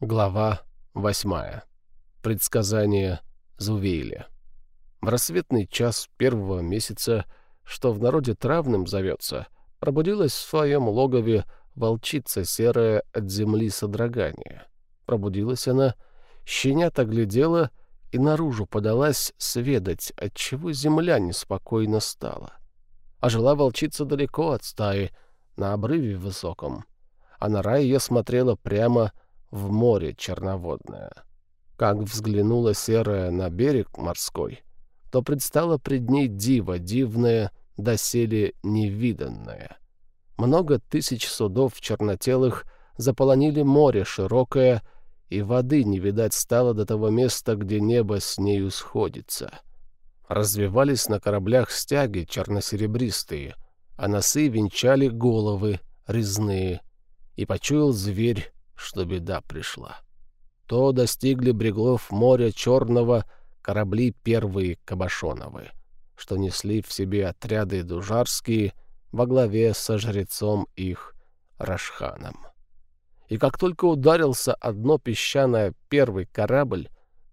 Глава 8. Предсказание Зувейля. В рассветный час первого месяца, что в народе травным зовется, пробудилась в своем логове волчица серая от земли содрогания. Пробудилась она, щенята глядела и наружу подалась сведать, отчего земля неспокойно стала. А жила волчица далеко от стаи, на обрыве высоком, а нора ее смотрела прямо в море черноводное. Как взглянула серая на берег морской, то предстала пред ней диво дивное, доселе невиданное. Много тысяч судов чернотелых заполонили море широкое, и воды не видать стало до того места, где небо с нею сходится. Развивались на кораблях стяги черносеребристые, а носы венчали головы резные, и почуял зверь что беда пришла. То достигли бреглов моря Черного корабли первые Кабашоновы, что несли в себе отряды дужарские во главе со жрецом их Рашханом. И как только ударился одно песчаное первый корабль,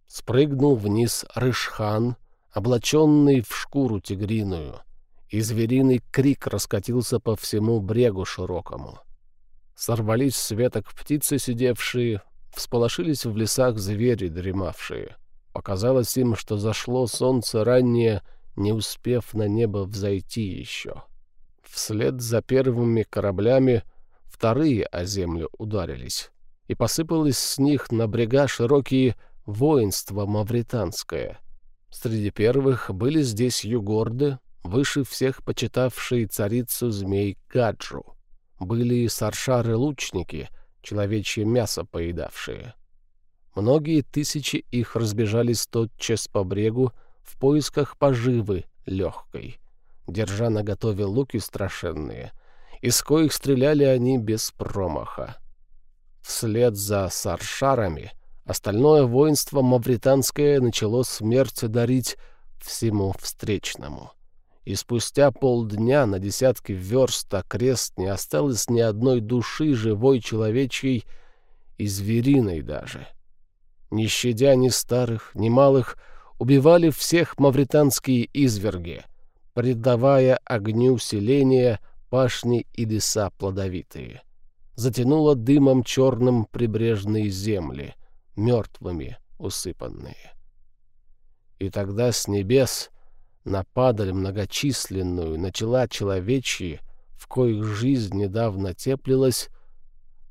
спрыгнул вниз Рышхан, облаченный в шкуру тигриную, и звериный крик раскатился по всему брегу широкому — Сорвались с веток птицы, сидевшие, всполошились в лесах звери, дремавшие. Показалось им, что зашло солнце раннее, не успев на небо взойти еще. Вслед за первыми кораблями вторые о землю ударились, и посыпалось с них на брега широкие воинства мавританское. Среди первых были здесь югорды, выше всех почитавшие царицу змей Гаджу были и саршары-лучники, человечье мясо поедавшие. Многие тысячи их разбежались тотчас по брегу в поисках поживы легкой, держа наготове луки страшенные, из коих стреляли они без промаха. Вслед за саршарами остальное воинство мавританское начало смерть дарить всему встречному — и спустя полдня на десятки верст окрест не осталось ни одной души живой человечьей и звериной даже. Не щадя ни старых, ни малых, убивали всех мавританские изверги, предавая огню селения пашни и леса плодовитые. Затянуло дымом черным прибрежные земли, мертвыми усыпанные. И тогда с небес — на падаль многочисленную, начала человечьи, в коих жизнь недавно теплилась,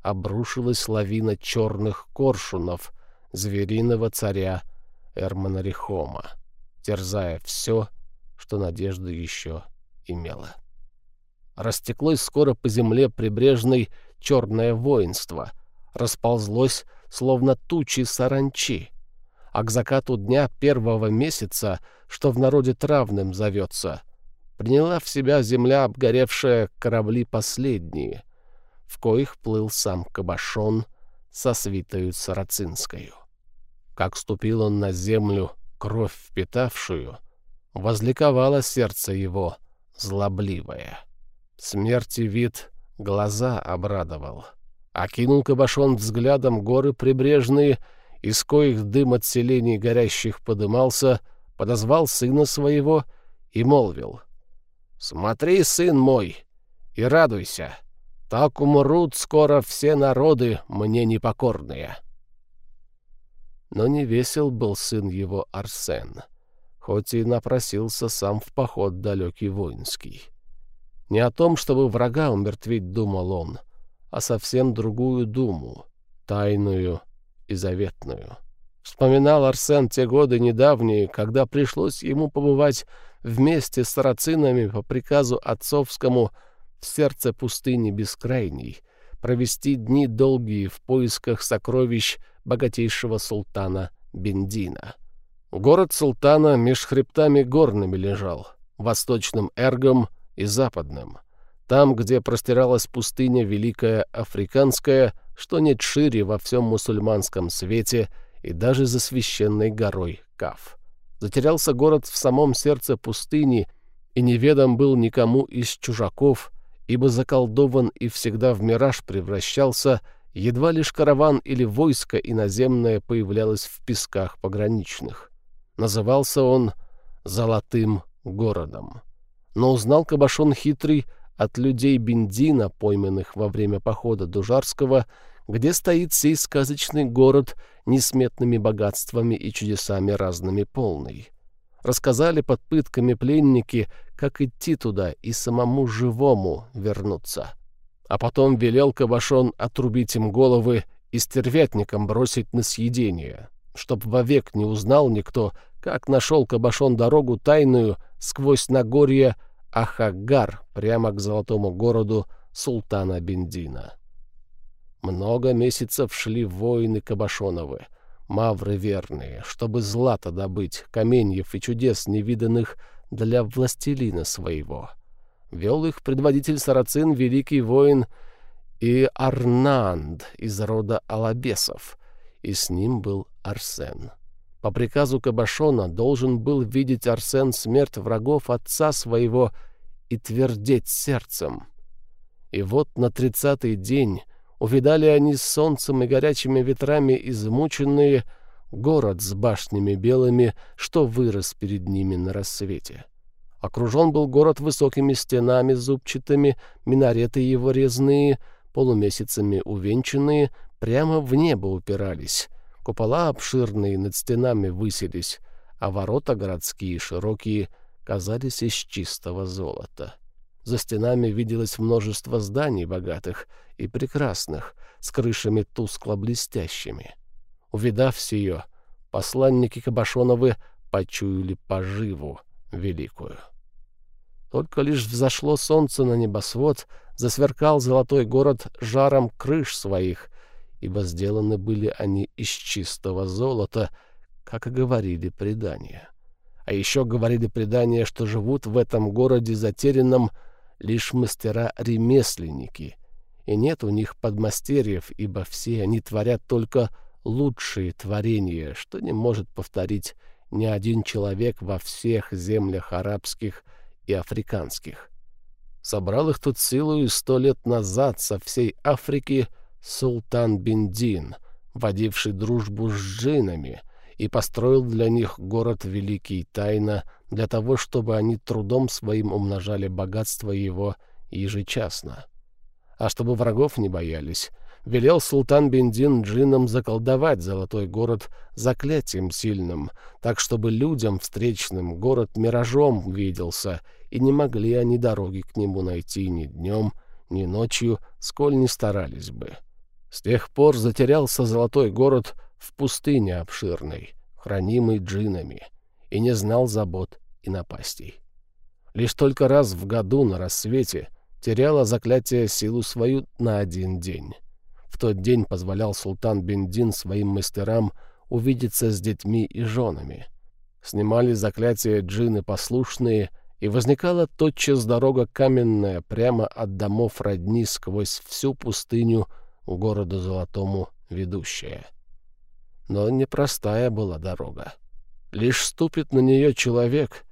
обрушилась лавина черных коршунов звериного царя Эрмонарихома, терзая все, что надежда еще имела. Растеклось скоро по земле прибрежной черное воинство, расползлось, словно тучи саранчи, а к закату дня первого месяца, что в народе травным зовется, приняла в себя земля обгоревшая корабли последние, в коих плыл сам Кабашон со свитою Сарацинскою. Как ступил он на землю, кровь впитавшую, возликовало сердце его, злобливое. Смерти вид глаза обрадовал. Окинул Кабашон взглядом горы прибрежные — из коих дым от селений горящих подымался, подозвал сына своего и молвил. «Смотри, сын мой, и радуйся, так умрут скоро все народы мне непокорные». Но не весел был сын его Арсен, хоть и напросился сам в поход далекий воинский. Не о том, чтобы врага умертвить думал он, а совсем другую думу, тайную и заветную. Вспоминал Арсен те годы недавние, когда пришлось ему побывать вместе с сарацинами по приказу отцовскому в сердце пустыни бескрайней, провести дни долгие в поисках сокровищ богатейшего султана Бендина. Город султана меж хребтами горными лежал, восточным Эргом и западным. Там, где простиралась пустыня Великая Африканская, что нет шире во всем мусульманском свете и даже за священной горой Каф. Затерялся город в самом сердце пустыни, и неведом был никому из чужаков, ибо заколдован и всегда в мираж превращался едва лишь караван или войско иноземное появлялось в песках пограничных. Назывался он «Золотым городом». Но узнал Кабашон хитрый от людей Бендина, пойманных во время похода Дужарского, где стоит сей сказочный город несметными богатствами и чудесами разными полный. Рассказали под пытками пленники, как идти туда и самому живому вернуться. А потом велел Кабашон отрубить им головы и стервятникам бросить на съедение, чтоб вовек не узнал никто, как нашел Кабашон дорогу тайную сквозь Нагорье Ахагар прямо к золотому городу султана Бендина. Много месяцев шли воины Кабашоновы, мавры верные, чтобы злато добыть, каменьев и чудес невиданных для властелина своего. Вел их предводитель сарацин, великий воин и Арнанд из рода Алабесов, и с ним был Арсен. По приказу Кабашона должен был видеть Арсен смерть врагов отца своего и твердеть сердцем. И вот на тридцатый день увидали они с солнцем и горячими ветрами измученные город с башнями белыми, что вырос перед ними на рассвете. Окружен был город высокими стенами зубчатыми, минареты его резные, полумесяцами увенчанные, прямо в небо упирались, Купола обширные над стенами высились, а ворота городские широкие казались из чистого золота. За стенами виделось множество зданий богатых и прекрасных, с крышами тускло-блестящими. Увидав сие, посланники Кабашоновы почуяли поживу великую. Только лишь взошло солнце на небосвод, засверкал золотой город жаром крыш своих, ибо сделаны были они из чистого золота, как и говорили предания. А еще говорили предания, что живут в этом городе затерянном лишь мастера-ремесленники, и нет у них подмастерьев, ибо все они творят только лучшие творения, что не может повторить ни один человек во всех землях арабских и африканских. Собрал их тут силу и сто лет назад со всей Африки — Султан Бендин, водивший дружбу с джинами, и построил для них город Великий Тайна для того, чтобы они трудом своим умножали богатство его ежечасно. А чтобы врагов не боялись, велел султан Бендин джинам заколдовать золотой город заклятием сильным, так чтобы людям встречным город миражом виделся, и не могли они дороги к нему найти ни днем, ни ночью, сколь не старались бы. С тех пор затерялся золотой город в пустыне обширной, хранимой джинами, и не знал забот и напастей. Лишь только раз в году на рассвете теряло заклятие силу свою на один день. В тот день позволял султан Бендин своим мастерам увидеться с детьми и женами. Снимали заклятие джины послушные, и возникала тотчас дорога каменная прямо от домов родни сквозь всю пустыню городу Золотому ведущая. Но непростая была дорога. Лишь ступит на нее человек,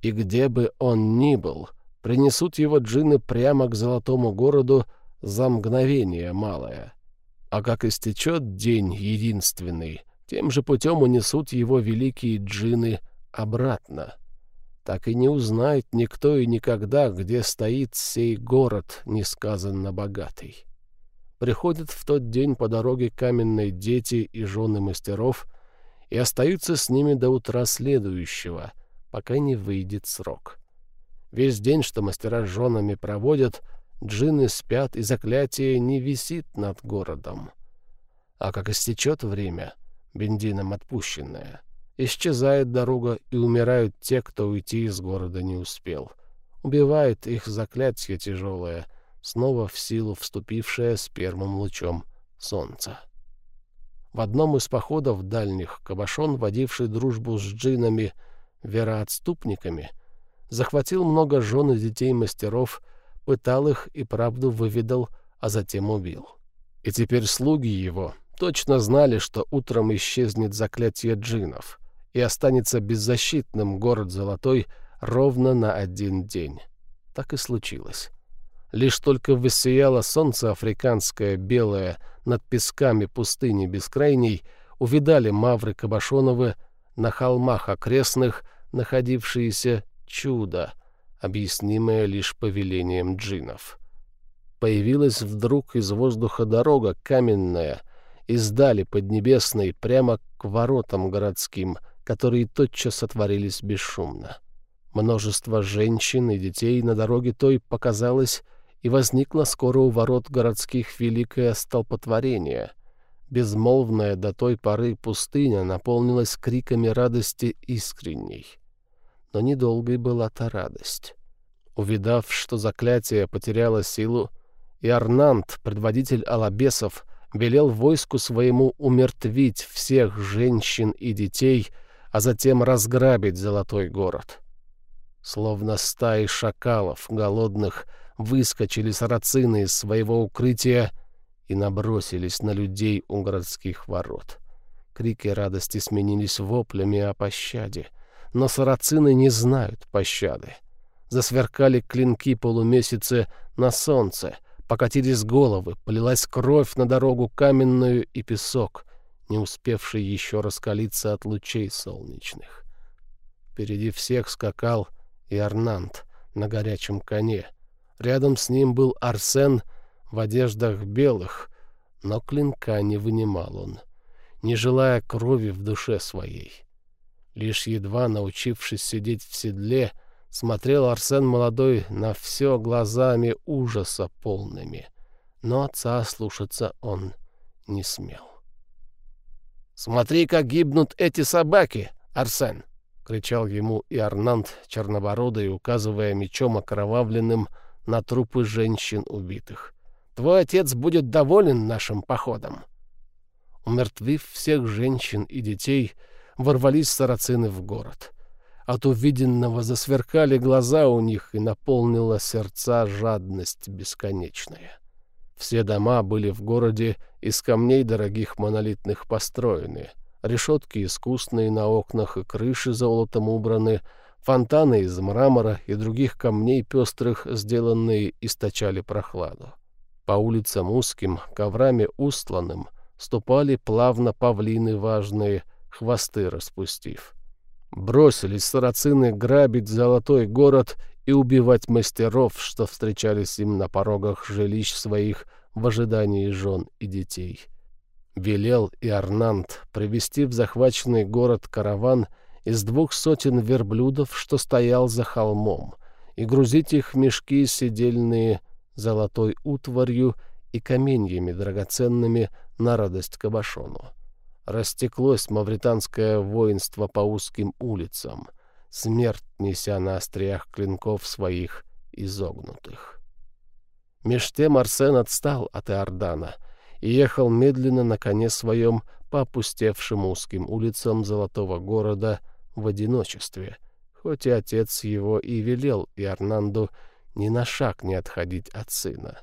и где бы он ни был, принесут его джины прямо к Золотому городу за мгновение малое. А как истечет день единственный, тем же путем унесут его великие джины обратно. Так и не узнает никто и никогда, где стоит сей город несказанно богатый приходят в тот день по дороге каменные дети и жены мастеров и остаются с ними до утра следующего, пока не выйдет срок. Весь день, что мастера с женами проводят, джинны спят, и заклятие не висит над городом. А как истечет время, бензином отпущенное, исчезает дорога, и умирают те, кто уйти из города не успел. Убивает их заклятие тяжелое — снова в силу вступившая с первым лучом солнца. В одном из походов дальних Кабашон, водивший дружбу с джинами, вероотступниками, захватил много жен и детей мастеров, пытал их и правду выведал, а затем убил. И теперь слуги его точно знали, что утром исчезнет заклятие джинов, и останется беззащитным город Золотой ровно на один день. Так и случилось. Лишь только воссияло солнце африканское белое над песками пустыни бескрайней увидали мавры Кабашоновы на холмах окрестных, находившиеся чудо, объяснимое лишь повелением джинов. Появилась вдруг из воздуха дорога каменная, издали поднебесной прямо к воротам городским, которые тотчас отворились бесшумно. Множество женщин и детей на дороге той показалось, и возникло скоро у ворот городских великое столпотворение. Безмолвная до той поры пустыня наполнилась криками радости искренней. Но недолгой была та радость. Увидав, что заклятие потеряло силу, и Арнант, предводитель алабесов, велел войску своему умертвить всех женщин и детей, а затем разграбить золотой город. Словно стаи шакалов, голодных, выскочили сарацины из своего укрытия и набросились на людей у городских ворот. Крики радости сменились воплями о пощаде, но сарацины не знают пощады. Засверкали клинки полумесяцы на солнце, покатились головы, полилась кровь на дорогу каменную и песок, не успевший еще раскалиться от лучей солнечных. Впереди всех скакал и Арнант на горячем коне. Рядом с ним был Арсен в одеждах белых, но клинка не вынимал он, не желая крови в душе своей. Лишь едва научившись сидеть в седле, смотрел Арсен молодой на все глазами ужаса полными, но отца слушаться он не смел. «Смотри, как гибнут эти собаки, Арсен!» — кричал ему и Арнант чернобородый, указывая мечом окровавленным на трупы женщин убитых. «Твой отец будет доволен нашим походом». Умертвив всех женщин и детей, ворвались сарацины в город. От увиденного засверкали глаза у них и наполнила сердца жадность бесконечная. Все дома были в городе из камней дорогих монолитных построены — решетки искусные на окнах и крыши золотом убраны, фонтаны из мрамора и других камней пестрых, сделанные, источали прохладу. По улицам узким, коврами устланным, ступали плавно павлины важные, хвосты распустив. Бросились сарацины грабить золотой город и убивать мастеров, что встречались им на порогах жилищ своих в ожидании жен и детей велел и Арнант привести в захваченный город караван из двух сотен верблюдов, что стоял за холмом, и грузить их мешки сидельные золотой утварью и каменьями драгоценными на радость Кабашону. Растеклось мавританское воинство по узким улицам, смерть неся на остриях клинков своих изогнутых. Меж тем Арсен отстал от Иордана — и ехал медленно на коне своем по опустевшим узким улицам золотого города в одиночестве, хоть и отец его и велел Иорнанду ни на шаг не отходить от сына.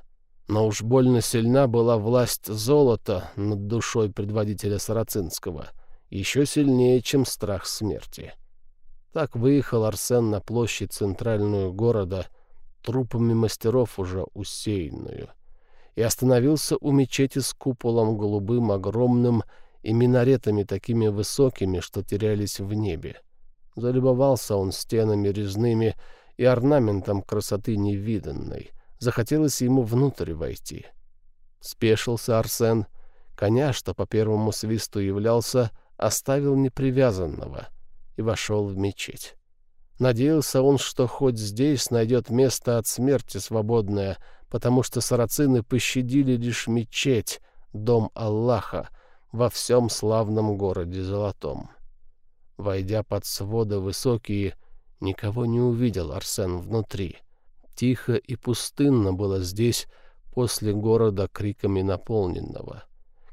Но уж больно сильна была власть золота над душой предводителя Сарацинского, еще сильнее, чем страх смерти. Так выехал Арсен на площадь центральную города, трупами мастеров уже усеянную — и остановился у мечети с куполом голубым, огромным, и минаретами такими высокими, что терялись в небе. Залюбовался он стенами резными и орнаментом красоты невиданной. Захотелось ему внутрь войти. Спешился Арсен. Коня, что по первому свисту являлся, оставил непривязанного и вошел в мечеть. Надеялся он, что хоть здесь найдет место от смерти свободное, потому что сарацины пощадили лишь мечеть, дом Аллаха, во всем славном городе Золотом. Войдя под своды высокие, никого не увидел Арсен внутри. Тихо и пустынно было здесь после города криками наполненного.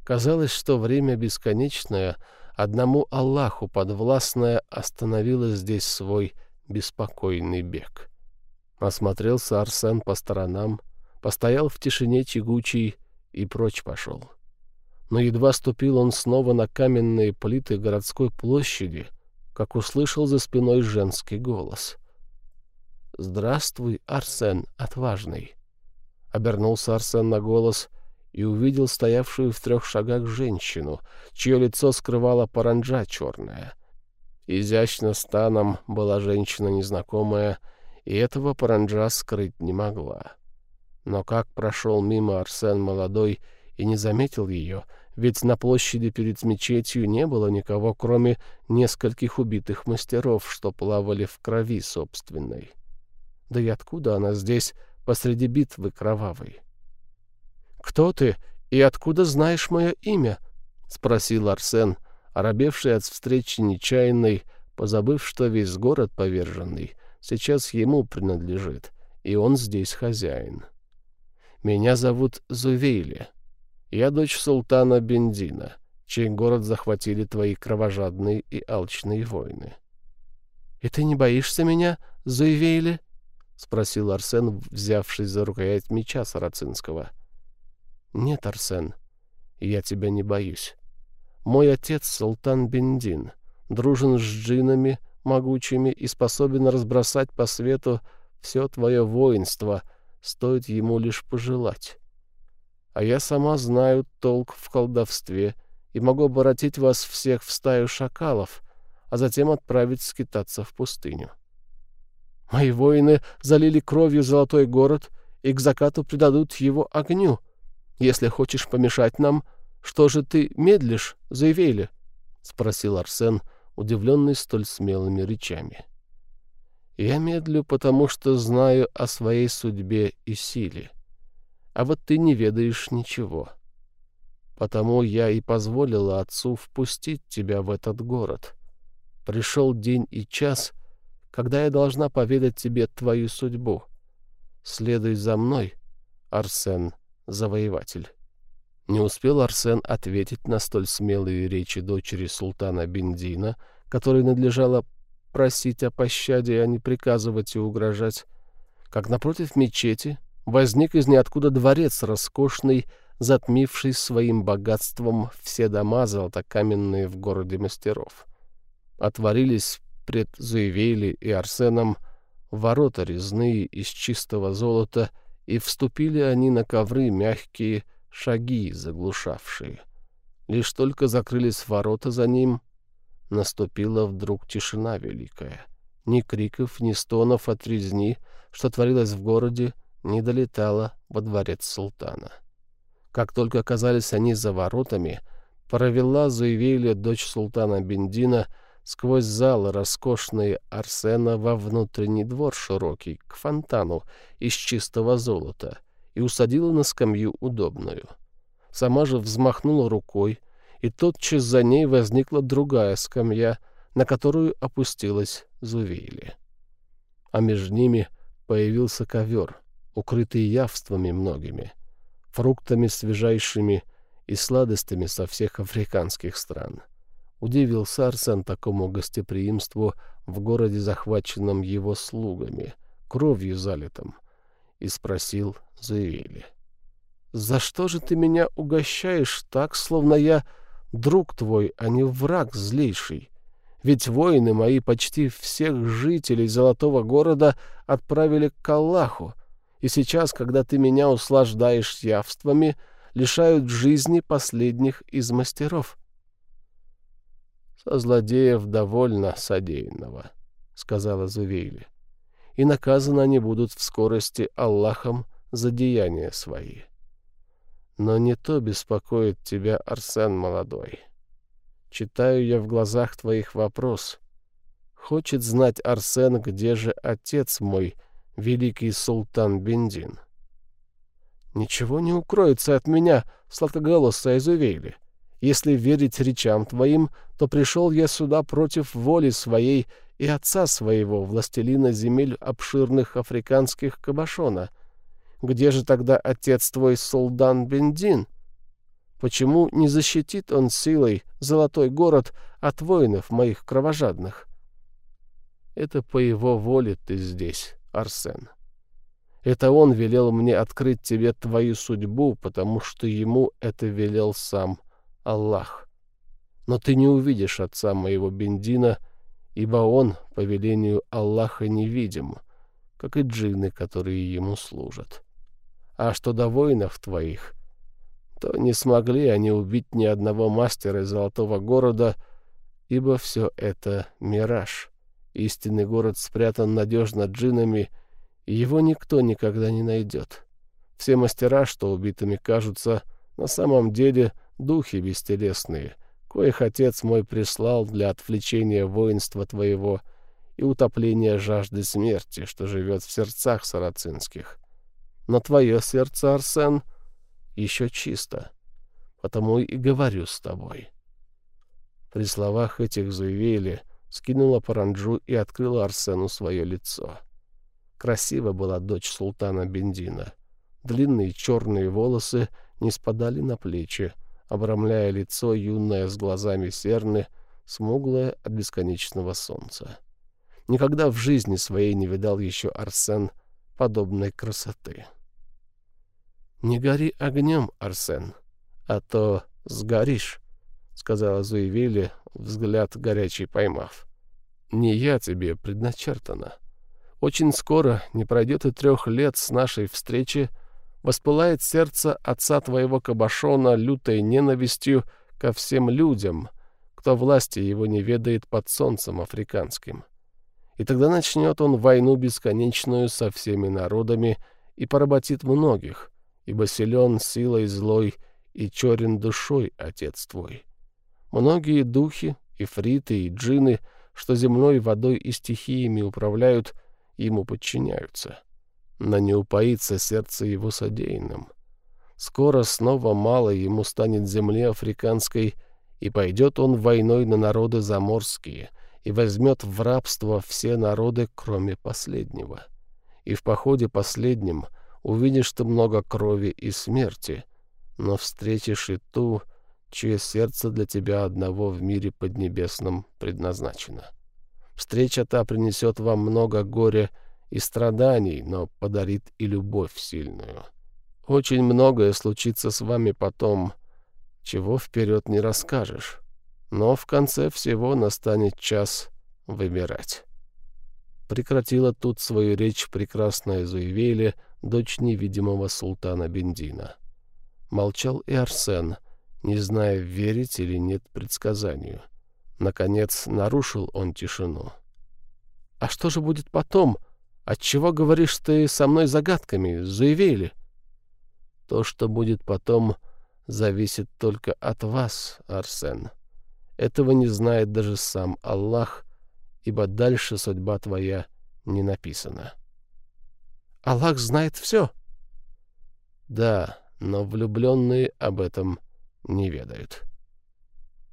Казалось, что время бесконечное, одному Аллаху подвластное, остановило здесь свой беспокойный бег. Осмотрелся Арсен по сторонам, постоял в тишине тягучей и прочь пошел. Но едва ступил он снова на каменные плиты городской площади, как услышал за спиной женский голос. «Здравствуй, Арсен, отважный!» Обернулся Арсен на голос и увидел стоявшую в трех шагах женщину, чье лицо скрывала паранджа черная. Изящно станом была женщина незнакомая, и этого паранджа скрыть не могла. Но как прошел мимо Арсен молодой и не заметил ее, ведь на площади перед мечетью не было никого, кроме нескольких убитых мастеров, что плавали в крови собственной. Да и откуда она здесь посреди битвы кровавой? «Кто ты и откуда знаешь мое имя?» — спросил Арсен, оробевший от встречи нечаянной, позабыв, что весь город поверженный сейчас ему принадлежит, и он здесь хозяин. «Меня зовут Зувейли. Я дочь султана Бендина, чей город захватили твои кровожадные и алчные войны». «И ты не боишься меня, Зувейли?» — спросил Арсен, взявшись за рукоять меча Сарацинского. «Нет, Арсен, я тебя не боюсь. Мой отец — Султан Бендин, дружен с джинами могучими и способен разбросать по свету все твое воинство, стоит ему лишь пожелать. А я сама знаю толк в колдовстве и могу обратить вас всех в стаю шакалов, а затем отправить скитаться в пустыню. Мои воины залили кровью золотой город и к закату предадут его огню. Если хочешь помешать нам, что же ты медлишь, заявили? — спросил Арсен, удивленный столь смелыми речами. «Я медлю, потому что знаю о своей судьбе и силе. А вот ты не ведаешь ничего. Потому я и позволила отцу впустить тебя в этот город. Пришел день и час, когда я должна поведать тебе твою судьбу. Следуй за мной, Арсен, завоеватель». Не успел Арсен ответить на столь смелые речи дочери султана Бендина, которой надлежало просить о пощаде, а не приказывать и угрожать, как напротив мечети возник из ниоткуда дворец роскошный, затмивший своим богатством все дома золотокаменные в городе мастеров. Отворились пред Зуевейли и Арсеном ворота резные из чистого золота, и вступили они на ковры мягкие, шаги заглушавшие. Лишь только закрылись ворота за ним, наступила вдруг тишина великая. Ни криков, ни стонов от резни, что творилось в городе, не долетало во дворец султана. Как только оказались они за воротами, провела Зуевейля, дочь султана Бендина, сквозь залы роскошные Арсена во внутренний двор широкий, к фонтану из чистого золота — и усадила на скамью удобную. Сама же взмахнула рукой, и тотчас за ней возникла другая скамья, на которую опустилась Зувейли. А между ними появился ковер, укрытый явствами многими, фруктами свежайшими и сладостями со всех африканских стран. Удивился Арсен такому гостеприимству в городе, захваченном его слугами, кровью залитым, и спросил Зуэли. «За что же ты меня угощаешь так, словно я друг твой, а не враг злейший? Ведь воины мои почти всех жителей Золотого города отправили к Аллаху, и сейчас, когда ты меня услаждаешь явствами, лишают жизни последних из мастеров». «Со злодеев довольно содеянного», — сказала Зувейли и наказаны они будут в скорости Аллахом за деяния свои. Но не то беспокоит тебя, Арсен молодой. Читаю я в глазах твоих вопрос. Хочет знать Арсен, где же отец мой, великий султан Бендин. Ничего не укроется от меня, сладкоголосая Изувейли. Если верить речам твоим, то пришел я сюда против воли своей и отца своего, властелина земель обширных африканских Кабашона. Где же тогда отец твой Сулдан Бендин? Почему не защитит он силой золотой город от воинов моих кровожадных? Это по его воле ты здесь, Арсен. Это он велел мне открыть тебе твою судьбу, потому что ему это велел сам Аллах. Но ты не увидишь отца моего Бендина, — ибо он, по велению Аллаха, невидим, как и джинны, которые ему служат. А что до воинов твоих, то не смогли они убить ни одного мастера Золотого города, ибо все это мираж. Истинный город спрятан надежно джинами, и его никто никогда не найдет. Все мастера, что убитыми кажутся, на самом деле духи бестелесные, коих отец мой прислал для отвлечения воинства твоего и утопления жажды смерти, что живет в сердцах сарацинских. Но твое сердце, Арсен, еще чисто, потому и говорю с тобой». При словах этих заявили, скинула паранджу и открыла Арсену свое лицо. Красива была дочь султана Бендина. Длинные черные волосы не спадали на плечи, обрамляя лицо юное с глазами серны, смуглое от бесконечного солнца. Никогда в жизни своей не видал еще Арсен подобной красоты. «Не гори огнем, Арсен, а то сгоришь», — сказала Зуевели, взгляд горячий поймав. «Не я тебе предначертана. Очень скоро, не пройдет и трех лет с нашей встречи, воспылает сердце отца твоего Кабашона лютой ненавистью ко всем людям, кто власти его не ведает под солнцем африканским. И тогда начнет он войну бесконечную со всеми народами и поработит многих, ибо силен силой злой и черен душой отец твой. Многие духи, ифриты и джины, что земной водой и стихиями управляют, ему подчиняются. Но не упоится сердце его содеянным. Скоро снова мало ему станет земли африканской, и пойдет он войной на народы заморские, и возьмет в рабство все народы, кроме последнего. И в походе последнем — увидишь ты много крови и смерти, но встретишь и ту, чье сердце для тебя одного в мире поднебесном предназначено. Встреча та принесет вам много горя и страданий, но подарит и любовь сильную. Очень многое случится с вами потом, чего вперед не расскажешь, но в конце всего настанет час выбирать. Прекратила тут свою речь прекрасная Зуевели, дочь невидимого султана Бендина. Молчал и Арсен, не зная, верить или нет предсказанию. Наконец нарушил он тишину. «А что же будет потом? Отчего говоришь ты со мной загадками, заявили?» «То, что будет потом, зависит только от вас, Арсен. Этого не знает даже сам Аллах, ибо дальше судьба твоя не написана». Аллах знает все. Да, но влюбленные об этом не ведают.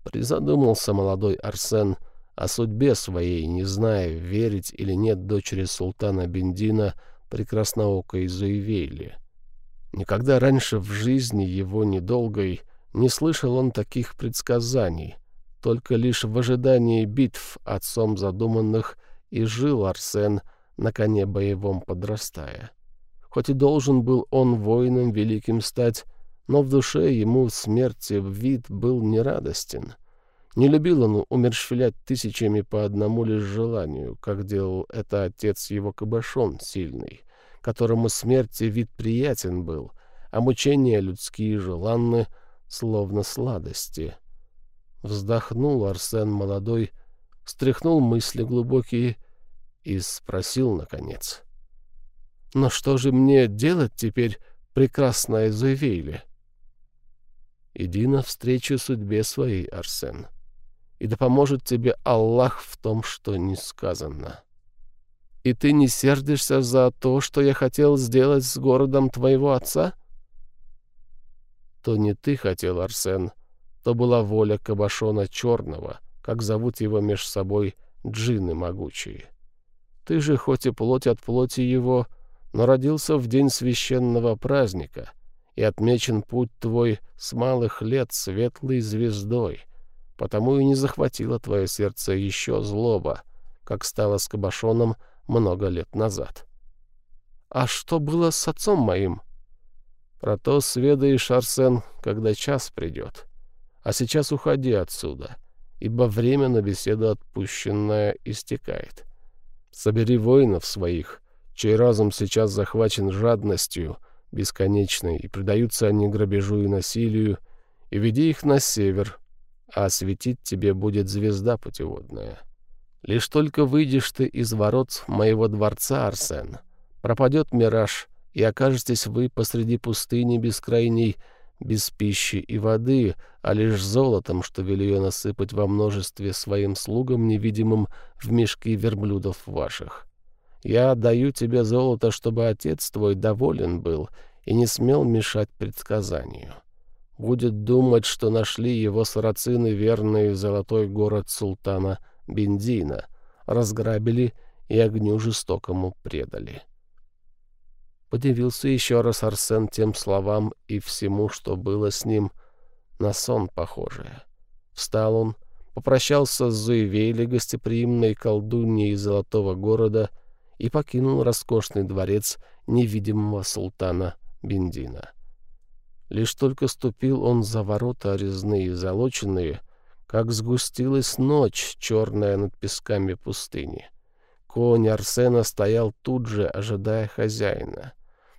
Призадумался молодой Арсен о судьбе своей, не зная, верить или нет дочери султана Бендина, прекрасноокой Зуевейли. Никогда раньше в жизни его недолгой не слышал он таких предсказаний, только лишь в ожидании битв отцом задуманных и жил Арсен — на коне боевом подрастая. Хоть и должен был он воином великим стать, но в душе ему смерти вид был нерадостен. Не любил он умерщвлять тысячами по одному лишь желанию, как делал это отец его Кабашон сильный, которому смерти вид приятен был, а мучения людские желанны, словно сладости. Вздохнул Арсен молодой, стряхнул мысли глубокие и спросил, наконец. «Но что же мне делать теперь, прекрасная Зуевейле?» «Иди навстречу судьбе своей, Арсен, и да поможет тебе Аллах в том, что не сказано. И ты не сердишься за то, что я хотел сделать с городом твоего отца?» «То не ты хотел, Арсен, то была воля Кабашона Черного, как зовут его меж собой джины могучие». Ты же, хоть и плоть от плоти его, но родился в день священного праздника, и отмечен путь твой с малых лет светлой звездой, потому и не захватило твое сердце еще злоба, как стало с Кабашоном много лет назад. А что было с отцом моим? Про то сведаешь, Арсен, когда час придет. А сейчас уходи отсюда, ибо время на беседу отпущенное истекает. Собери воинов своих, чей разум сейчас захвачен жадностью, бесконечной, и предаются они грабежу и насилию, и веди их на север, а светить тебе будет звезда путеводная. Лишь только выйдешь ты из ворот моего дворца, Арсен, пропадет мираж, и окажетесь вы посреди пустыни бескрайней, без пищи и воды, а лишь золотом, что ее насыпать во множестве своим слугам невидимым в мешки верблюдов ваших. Я даю тебе золото, чтобы отец твой доволен был и не смел мешать предсказанию. Будет думать, что нашли его сарацины верные золотой город султана Бендина, разграбили и огню жестокому предали. Подивился еще раз Арсен тем словам и всему, что было с ним, на сон похожее. Встал он, попрощался с Зуевейлей, гостеприимной колдуньей золотого города, и покинул роскошный дворец невидимого султана Бендина. Лишь только ступил он за ворота резные залоченные, как сгустилась ночь, черная над песками пустыни. Конь Арсена стоял тут же, ожидая хозяина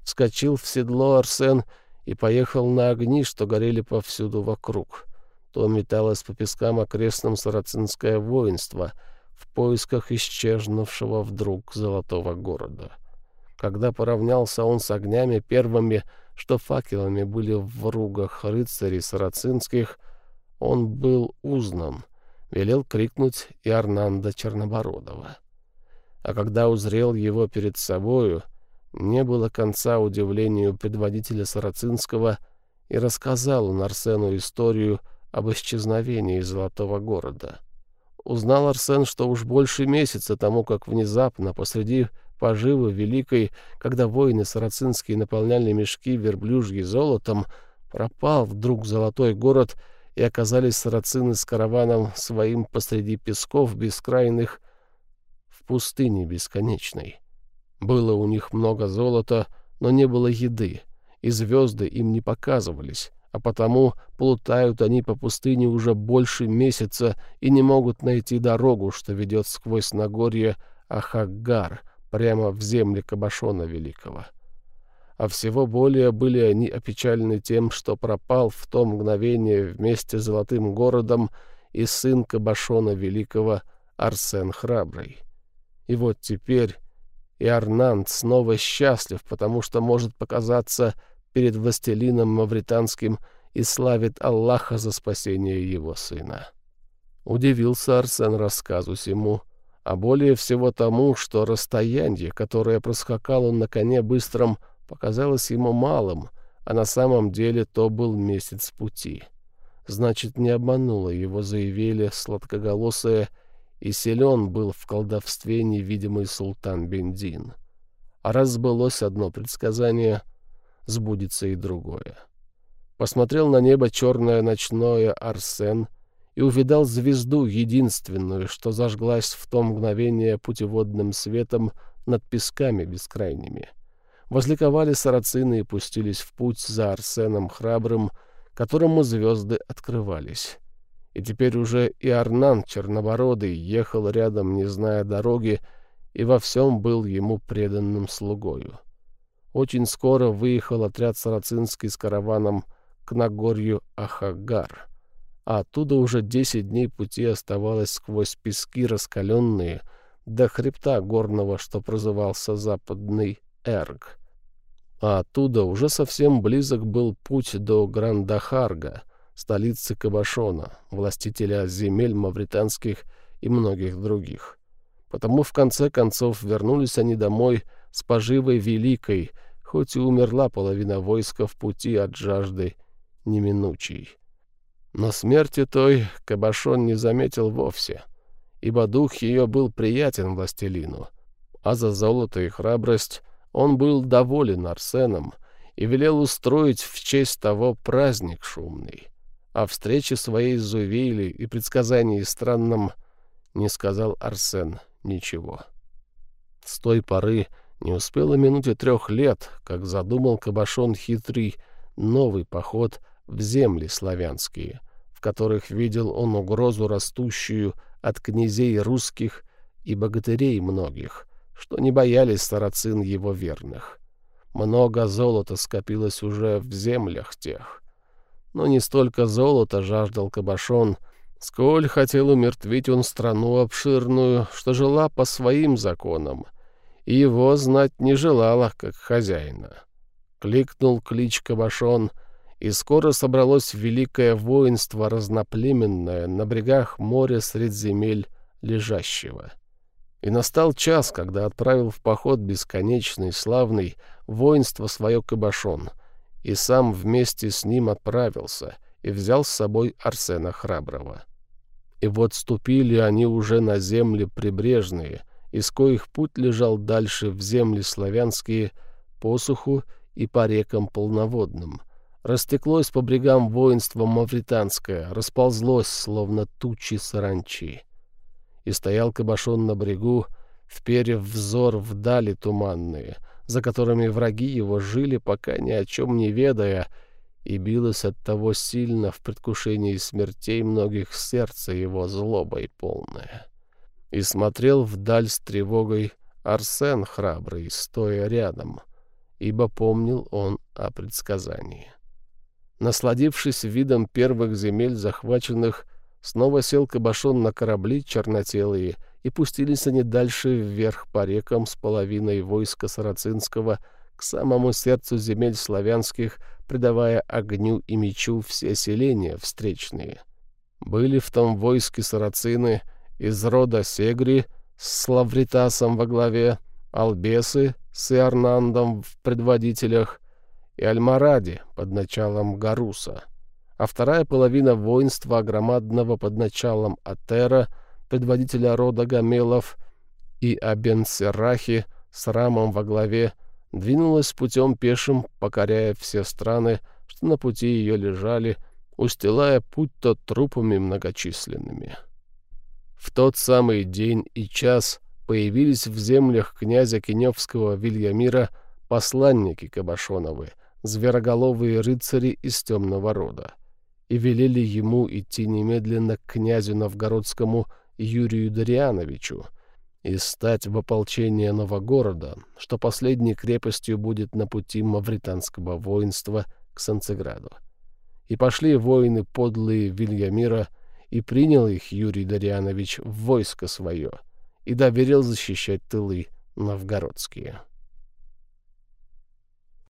вскочил в седло Арсен и поехал на огни, что горели повсюду вокруг. То металось по пескам окрестным сарацинское воинство в поисках исчезнувшего вдруг золотого города. Когда поравнялся он с огнями первыми, что факелами были в ругах рыцарей сарацинских, он был узнан, велел крикнуть и Арнанда Чернобородова. А когда узрел его перед собою — не было конца удивлению предводителя Сарацинского, и рассказал он Арсену историю об исчезновении Золотого города. Узнал Арсен, что уж больше месяца тому, как внезапно посреди поживы великой, когда воины сарацинские наполняли мешки верблюжьи золотом, пропал вдруг золотой город, и оказались сарацины с караваном своим посреди песков бескрайных в пустыне бесконечной. Было у них много золота, но не было еды, и звезды им не показывались, а потому плутают они по пустыне уже больше месяца и не могут найти дорогу, что ведет сквозь Нагорье Ахаггар, прямо в земли Кабашона Великого. А всего более были они опечалены тем, что пропал в то мгновение вместе с Золотым городом и сын Кабашона Великого Арсен Храбрый. И вот теперь и Арнанд снова счастлив, потому что может показаться перед властелином мавританским и славит Аллаха за спасение его сына. Удивился Арсен рассказу сему, а более всего тому, что расстояние, которое проскакал он на коне быстром, показалось ему малым, а на самом деле то был месяц пути. Значит, не обмануло его, заявили сладкоголосое и силен был в колдовстве невидимый султан Бендин. А раз сбылось одно предсказание, сбудется и другое. Посмотрел на небо черное ночное Арсен и увидал звезду единственную, что зажглась в то мгновение путеводным светом над песками бескрайними. Возликовали сарацины и пустились в путь за Арсеном храбрым, которому звезды открывались. И теперь уже и Арнан Чернобородый ехал рядом, не зная дороги, и во всем был ему преданным слугою. Очень скоро выехал отряд Сарацинский с караваном к Нагорью Ахагар, а оттуда уже десять дней пути оставалось сквозь пески раскаленные до хребта горного, что прозывался Западный Эрг. А оттуда уже совсем близок был путь до Грандахарга — столицы Кабашона, властителя земель мавританских и многих других. Потому в конце концов вернулись они домой с поживой великой, хоть и умерла половина войска в пути от жажды неминучей. Но смерти той Кабашон не заметил вовсе, ибо дух ее был приятен властелину, а за золото и храбрость он был доволен Арсеном и велел устроить в честь того праздник шумный. О встрече своей с Зувейли и предсказании странном не сказал Арсен ничего. С той поры не успело минуте трех лет, как задумал Кабашон хитрый новый поход в земли славянские, в которых видел он угрозу растущую от князей русских и богатырей многих, что не боялись сарацин его верных. много золота скопилось уже в землях тех. Но не столько золота жаждал Кабашон, сколь хотел умертвить он страну обширную, что жила по своим законам, и его знать не желала, как хозяина. Кликнул клич Кабашон, и скоро собралось великое воинство разноплеменное на брегах моря средь земель лежащего. И настал час, когда отправил в поход бесконечный, славный, воинство свое Кабашон, и сам вместе с ним отправился и взял с собой Арсена Храброго. И вот ступили они уже на земли прибрежные, из коих путь лежал дальше в земли славянские, посуху и по рекам полноводным. Растеклось по брегам воинство мавританское, расползлось, словно тучи саранчи. И стоял Кабашон на брегу, вперев взор вдали туманные, за которыми враги его жили, пока ни о чем не ведая, и билось от того сильно в предвкушении смертей многих сердце его злобой полное. И смотрел вдаль с тревогой Арсен храбрый, стоя рядом, ибо помнил он о предсказании. Насладившись видом первых земель захваченных, снова сел Кабашон на корабли чернотелые, и пустились они дальше вверх по рекам с половиной войска Сарацинского к самому сердцу земель славянских, придавая огню и мечу все селения встречные. Были в том войске сарацины из рода Сегри с Лавритасом во главе, Албесы с Иорнандом в предводителях и Альмаради под началом Гаруса, а вторая половина воинства громадного под началом Атера, предводителя рода Гамелов, и Абенсерахи с Рамом во главе двинулась путем пешим, покоряя все страны, что на пути ее лежали, устилая путь-то трупами многочисленными. В тот самый день и час появились в землях князя Кеневского Вильямира посланники Кабашоновы, звероголовые рыцари из темного рода, и велели ему идти немедленно к князю Новгородскому Юрию Дариановичу, и стать в ополчение Новогорода, что последней крепостью будет на пути мавританского воинства к Санцеграду. И пошли воины подлые Вильямира, и принял их Юрий Дарианович в войско свое, и доверил защищать тылы новгородские.